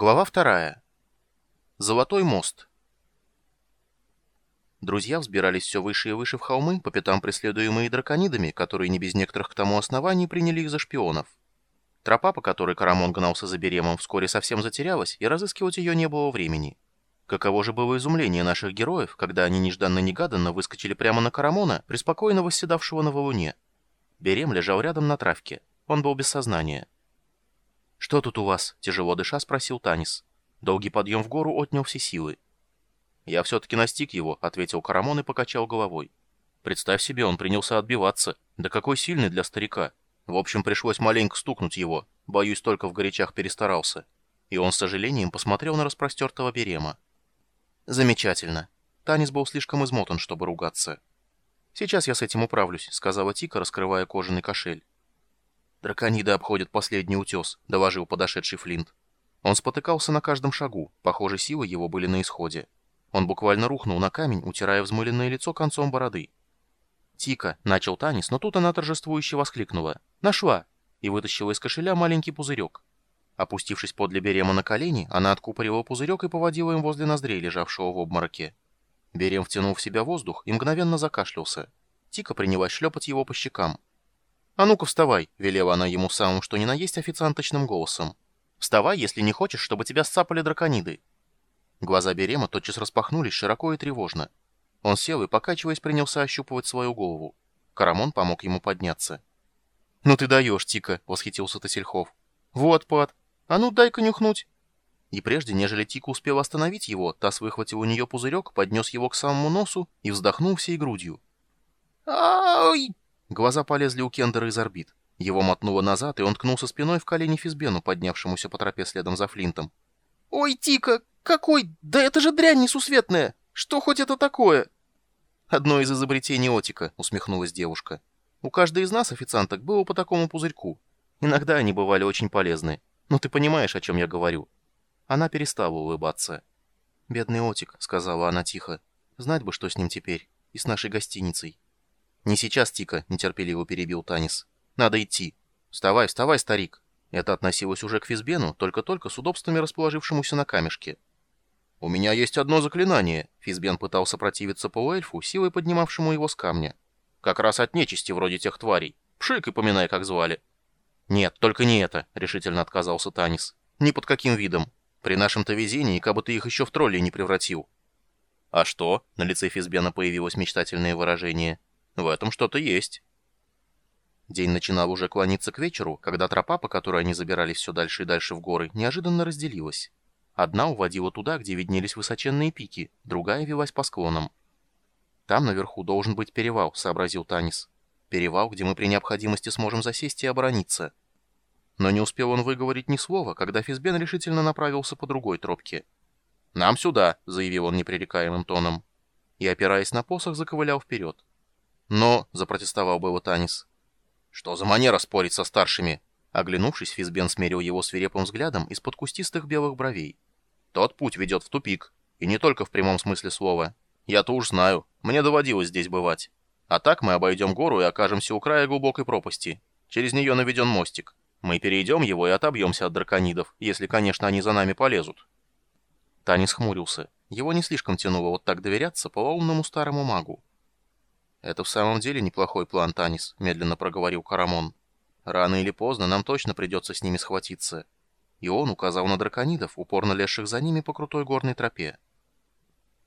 Глава вторая. Золотой мост. Друзья взбирались все выше и выше в холмы, по пятам преследуемые драконидами, которые не без некоторых к тому оснований приняли их за шпионов. Тропа, по которой Карамон гнался за Беремом, вскоре совсем затерялась, и разыскивать ее не было времени. Каково же было изумление наших героев, когда они нежданно-негаданно выскочили прямо на Карамона, преспокойно восседавшего на валуне. Берем лежал рядом на травке. Он был без сознания. «Что тут у вас?» — тяжело дыша спросил Танис. Долгий подъем в гору отнял все силы. «Я все-таки настиг его», — ответил Карамон и покачал головой. «Представь себе, он принялся отбиваться. Да какой сильный для старика. В общем, пришлось маленько стукнуть его. Боюсь, только в горячах перестарался». И он с сожалением посмотрел на распростертого Берема. «Замечательно. Танис был слишком измотан, чтобы ругаться». «Сейчас я с этим управлюсь», — сказала Тика, раскрывая кожаный кошель. «Дракониды обходят последний утес», — доложил подошедший Флинт. Он спотыкался на каждом шагу, похоже, силы его были на исходе. Он буквально рухнул на камень, утирая взмыленное лицо концом бороды. «Тика!» — начал Танис, но тут она торжествующе воскликнула. «Нашла!» и вытащила из кошеля маленький пузырек. Опустившись подле Берема на колени, она откупорила пузырек и поводила им возле ноздрей, лежавшего в обмороке. Берем втянул в себя воздух и мгновенно закашлялся. Тика принялась шлепать его по щекам. «А ну-ка вставай», — велела она ему самым что ни на есть официанточным голосом. «Вставай, если не хочешь, чтобы тебя сцапали дракониды». Глаза Берема тотчас распахнулись широко и тревожно. Он сел и, покачиваясь, принялся ощупывать свою голову. Карамон помог ему подняться. «Ну ты даешь, Тика!» — восхитился Тасельхов. «Вот, Пат! А ну дай-ка нюхнуть!» И прежде, нежели Тика успел остановить его, Тас выхватил у нее пузырек, поднес его к самому носу и вздохнул всей грудью. «Ай!» Глаза полезли у Кендера из орбит. Его мотнуло назад, и он ткнулся спиной в колени Физбену, поднявшемуся по тропе следом за Флинтом. «Ой, Тика, какой? Да это же дрянь несусветная! Что хоть это такое?» «Одно из изобретений Отика», — усмехнулась девушка. «У каждой из нас, официанток, было по такому пузырьку. Иногда они бывали очень полезны. Но ты понимаешь, о чем я говорю». Она перестала улыбаться. «Бедный Отик», — сказала она тихо. «Знать бы, что с ним теперь. И с нашей гостиницей». «Не сейчас, Тика», — нетерпеливо перебил Танис. «Надо идти. Вставай, вставай, старик». Это относилось уже к Физбену, только-только с удобствами расположившемуся на камешке. «У меня есть одно заклинание», — Физбен пытался противиться полуэльфу, силой поднимавшему его с камня. «Как раз от нечисти вроде тех тварей. Пшик и поминай, как звали». «Нет, только не это», — решительно отказался Танис. «Ни под каким видом. При нашем-то везении, как бы ты их еще в троллей не превратил». «А что?» — на лице Физбена появилось мечтательное выражение. В этом что-то есть. День начинал уже клониться к вечеру, когда тропа, по которой они забирались все дальше и дальше в горы, неожиданно разделилась. Одна уводила туда, где виднелись высоченные пики, другая велась по склонам. «Там наверху должен быть перевал», — сообразил Танис. «Перевал, где мы при необходимости сможем засесть и оборониться». Но не успел он выговорить ни слова, когда Физбен решительно направился по другой тропке. «Нам сюда», — заявил он непререкаемым тоном. И, опираясь на посох, заковылял вперед. «Но», — запротестовал было Танис. «Что за манера спорить со старшими?» Оглянувшись, Физбен смерил его свирепым взглядом из-под кустистых белых бровей. «Тот путь ведет в тупик. И не только в прямом смысле слова. Я-то уж знаю. Мне доводилось здесь бывать. А так мы обойдем гору и окажемся у края глубокой пропасти. Через нее наведен мостик. Мы перейдем его и отобьемся от драконидов, если, конечно, они за нами полезут». Танис хмурился. Его не слишком тянуло вот так доверяться полоумному старому магу. «Это в самом деле неплохой план, Танис», — медленно проговорил Карамон. «Рано или поздно нам точно придется с ними схватиться». И он указал на драконидов, упорно лезших за ними по крутой горной тропе.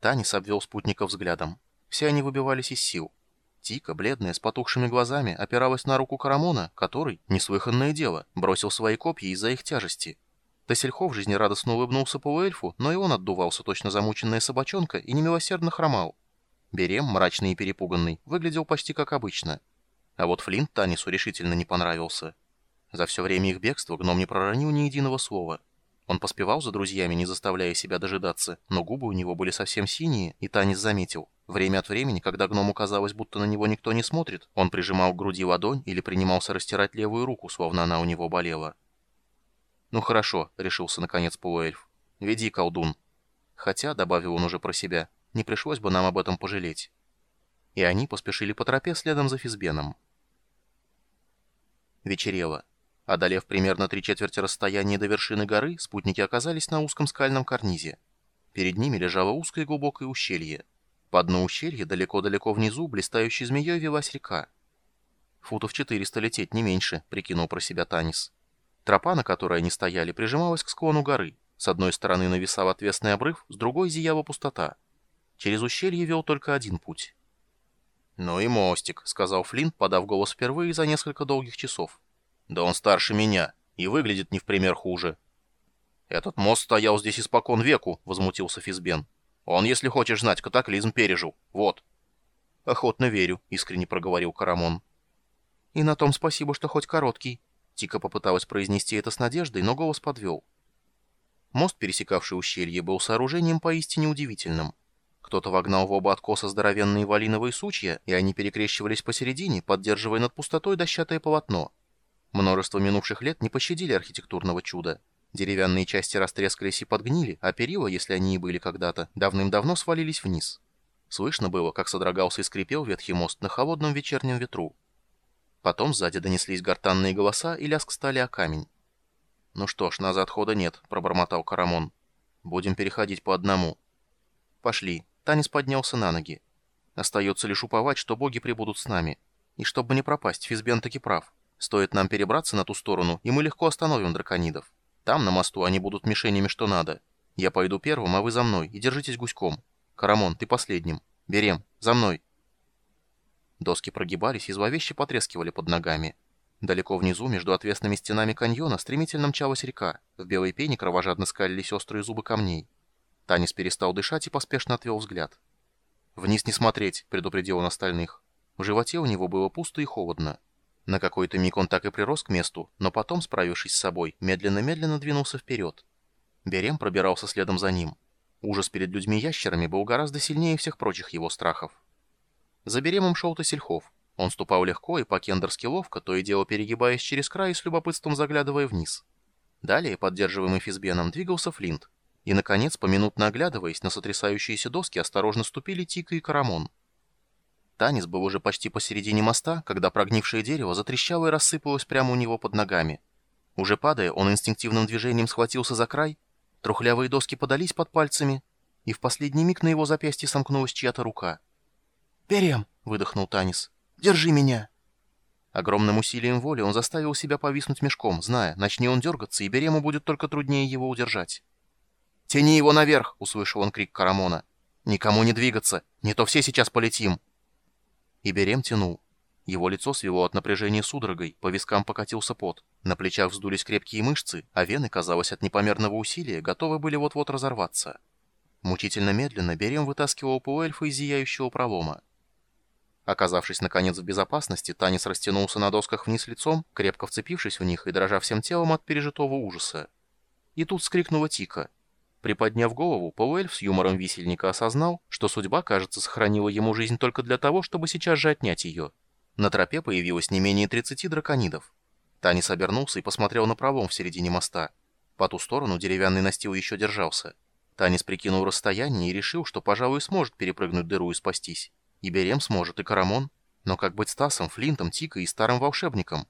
Танис обвел спутников взглядом. Все они выбивались из сил. Тика, бледная, с потухшими глазами, опиралась на руку Карамона, который, неслыханное дело, бросил свои копья из-за их тяжести. Тасельхов жизнерадостно улыбнулся полуэльфу, но и он отдувался точно замученная собачонка и немилосердно хромал. Берем, мрачный и перепуганный, выглядел почти как обычно. А вот Флинт Танису решительно не понравился. За все время их бегства гном не проронил ни единого слова. Он поспевал за друзьями, не заставляя себя дожидаться, но губы у него были совсем синие, и Танис заметил. Время от времени, когда гному казалось, будто на него никто не смотрит, он прижимал к груди ладонь или принимался растирать левую руку, словно она у него болела. «Ну хорошо», — решился наконец полуэльф. «Веди, колдун». Хотя, — добавил он уже про себя, — не пришлось бы нам об этом пожалеть. И они поспешили по тропе следом за Физбеном. Вечерело. Одолев примерно три четверти расстояния до вершины горы, спутники оказались на узком скальном карнизе. Перед ними лежало узкое глубокое ущелье. По дну ущелья, далеко-далеко внизу, блистающей змеей велась река. «Футов 400 лететь, не меньше», — прикинул про себя Танис. Тропа, на которой они стояли, прижималась к склону горы. С одной стороны нависал отвесный обрыв, с другой зияла пустота. Через ущелье вел только один путь. «Ну и мостик», — сказал Флинт, подав голос впервые за несколько долгих часов. «Да он старше меня и выглядит не в пример хуже». «Этот мост стоял здесь испокон веку», — возмутился Физбен. «Он, если хочешь знать, катаклизм пережил. Вот». «Охотно верю», — искренне проговорил Карамон. «И на том спасибо, что хоть короткий». Тика попыталась произнести это с надеждой, но голос подвел. Мост, пересекавший ущелье, был сооружением поистине удивительным. Кто-то вогнал в оба откоса здоровенные валиновые сучья, и они перекрещивались посередине, поддерживая над пустотой дощатое полотно. Множество минувших лет не пощадили архитектурного чуда. Деревянные части растрескались и подгнили, а перила, если они и были когда-то, давным-давно свалились вниз. Слышно было, как содрогался и скрипел ветхий мост на холодном вечернем ветру. Потом сзади донеслись гортанные голоса и лязг стали о камень. «Ну что ж, назад хода нет», — пробормотал Карамон. «Будем переходить по одному». «Пошли». Танис поднялся на ноги. Остается лишь уповать, что боги прибудут с нами. И чтобы не пропасть, Физбен таки прав. Стоит нам перебраться на ту сторону, и мы легко остановим драконидов. Там, на мосту, они будут мишенями что надо. Я пойду первым, а вы за мной, и держитесь гуськом. Карамон, ты последним. Берем, за мной. Доски прогибались и зловеще потрескивали под ногами. Далеко внизу, между отвесными стенами каньона, стремительно мчалась река. В белой пене кровожадно скалились острые зубы камней. Танис перестал дышать и поспешно отвел взгляд. «Вниз не смотреть», — предупредил он остальных. В животе у него было пусто и холодно. На какой-то миг он так и прирос к месту, но потом, справившись с собой, медленно-медленно двинулся вперед. Берем пробирался следом за ним. Ужас перед людьми-ящерами был гораздо сильнее всех прочих его страхов. За Беремом шел Тосельхов. Он ступал легко и по-кендерски ловко, то и дело перегибаясь через край и с любопытством заглядывая вниз. Далее, поддерживаемый Физбеном, двигался Флинт. И, наконец, поминутно оглядываясь, на сотрясающиеся доски осторожно ступили Тика и Карамон. Танис был уже почти посередине моста, когда прогнившее дерево затрещало и рассыпалось прямо у него под ногами. Уже падая, он инстинктивным движением схватился за край, трухлявые доски подались под пальцами, и в последний миг на его запястье сомкнулась чья-то рука. «Берем!» — выдохнул Танис. «Держи меня!» Огромным усилием воли он заставил себя повиснуть мешком, зная, начни он дергаться, и Берему будет только труднее его удержать. «Тяни его наверх!» — услышал он крик Карамона. «Никому не двигаться! Не то все сейчас полетим!» И Берем тянул. Его лицо свело от напряжения судорогой, по вискам покатился пот, на плечах вздулись крепкие мышцы, а вены, казалось, от непомерного усилия, готовы были вот-вот разорваться. Мучительно медленно Берем вытаскивал полуэльфа из зияющего пролома. Оказавшись, наконец, в безопасности, Танис растянулся на досках вниз лицом, крепко вцепившись в них и дрожа всем телом от пережитого ужаса. И тут скрикнула Тика — Приподняв голову, полуэльф с юмором висельника осознал, что судьба, кажется, сохранила ему жизнь только для того, чтобы сейчас же отнять ее. На тропе появилось не менее 30 драконидов. Танис обернулся и посмотрел на пролом в середине моста. По ту сторону деревянный настил еще держался. Танис прикинул расстояние и решил, что, пожалуй, сможет перепрыгнуть дыру и спастись. И Берем сможет, и Карамон. Но как быть Стасом, Флинтом, Тикой и старым волшебником?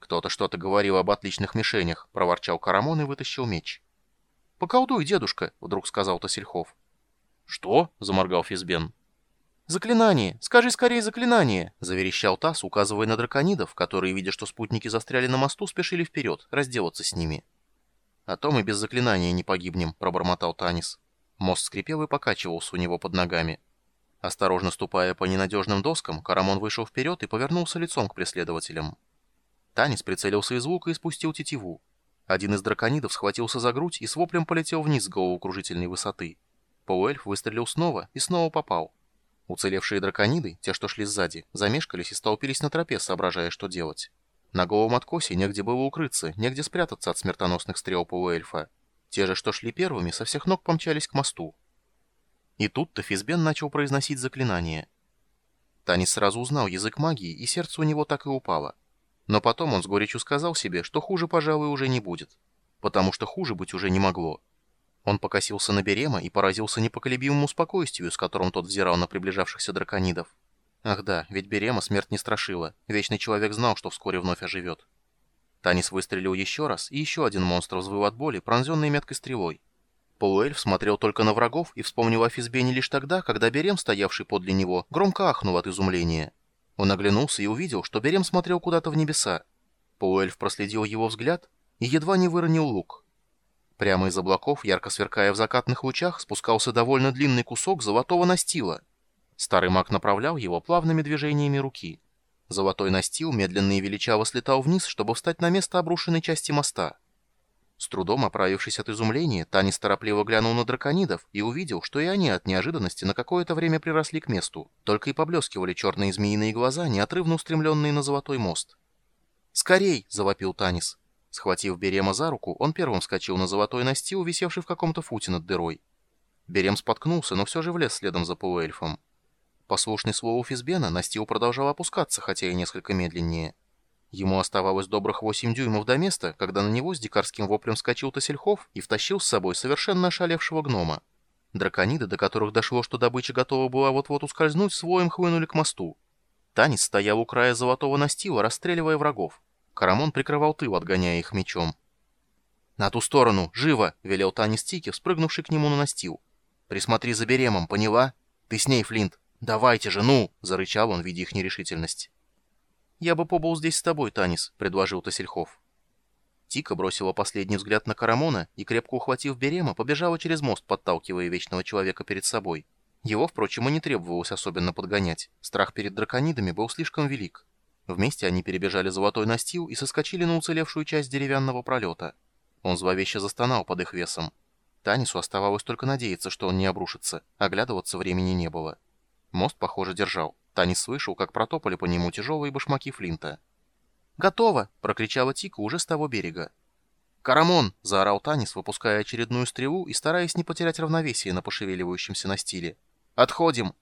«Кто-то что-то говорил об отличных мишенях», — проворчал Карамон и вытащил меч. «Поколдуй, дедушка», — вдруг сказал Тосельхов. «Что?» — заморгал Физбен. «Заклинание! Скажи скорее заклинание!» — заверещал Тасс, указывая на драконидов, которые, видя, что спутники застряли на мосту, спешили вперед, разделаться с ними. «А то мы без заклинания не погибнем», — пробормотал Танис. Мост скрипел и покачивался у него под ногами. Осторожно ступая по ненадежным доскам, Карамон вышел вперед и повернулся лицом к преследователям. Танис прицелился из лука и спустил тетиву. Один из драконидов схватился за грудь и с воплем полетел вниз с головокружительной высоты. Полуэльф выстрелил снова и снова попал. Уцелевшие дракониды, те, что шли сзади, замешкались и столпились на тропе, соображая, что делать. На голом откосе негде было укрыться, негде спрятаться от смертоносных стрел полуэльфа. Те же, что шли первыми, со всех ног помчались к мосту. И тут-то Физбен начал произносить заклинание. Танис сразу узнал язык магии, и сердце у него так и упало. Но потом он с горечью сказал себе, что хуже, пожалуй, уже не будет. Потому что хуже быть уже не могло. Он покосился на Берема и поразился непоколебимому спокойствию, с которым тот взирал на приближавшихся драконидов. Ах да, ведь Берема смерть не страшила. Вечный человек знал, что вскоре вновь оживет. Танис выстрелил еще раз, и еще один монстр взвыл от боли, пронзенный меткой стрелой. Полуэльф смотрел только на врагов и вспомнил о Физбене лишь тогда, когда Берем, стоявший подле него, громко ахнул от изумления. Он оглянулся и увидел, что Берем смотрел куда-то в небеса. Полуэльф проследил его взгляд и едва не выронил лук. Прямо из облаков, ярко сверкая в закатных лучах, спускался довольно длинный кусок золотого настила. Старый маг направлял его плавными движениями руки. Золотой настил медленно и величаво слетал вниз, чтобы встать на место обрушенной части моста. С трудом оправившись от изумления, Танис торопливо глянул на драконидов и увидел, что и они от неожиданности на какое-то время приросли к месту, только и поблескивали черные змеиные глаза, неотрывно устремленные на золотой мост. «Скорей!» — завопил Танис. Схватив Берема за руку, он первым вскочил на золотой настил, висевший в каком-то футе над дырой. Берем споткнулся, но все же влез следом за полуэльфом. Послушный слову Физбена, настил продолжал опускаться, хотя и несколько медленнее. Ему оставалось добрых 8 дюймов до места, когда на него с дикарским воплем скачал Тасельхов и втащил с собой совершенно ошалевшего гнома. Дракониды, до которых дошло, что добыча готова была вот-вот ускользнуть, с воем хлынули к мосту. Танис стоял у края золотого настила, расстреливая врагов. Карамон прикрывал тыл, отгоняя их мечом. «На ту сторону! Живо!» — велел Танис Тики, спрыгнувший к нему на настил. «Присмотри за Беремом, поняла? Ты с ней, Флинт!» «Давайте же, ну!» — зарычал он, видя их нерешительность. «Я бы побыл здесь с тобой, Танис», — предложил Тасельхов. Тика бросила последний взгляд на Карамона и, крепко ухватив Берема, побежала через мост, подталкивая Вечного Человека перед собой. Его, впрочем, и не требовалось особенно подгонять. Страх перед драконидами был слишком велик. Вместе они перебежали золотой настил и соскочили на уцелевшую часть деревянного пролета. Он зловеще застонал под их весом. Танису оставалось только надеяться, что он не обрушится. Оглядываться времени не было. Мост, похоже, держал. Танис слышал, как протопали по нему тяжелые башмаки Флинта. «Готово!» — прокричала Тика уже с того берега. «Карамон!» — заорал Танис, выпуская очередную стрелу и стараясь не потерять равновесие на пошевеливающемся настиле. «Отходим!»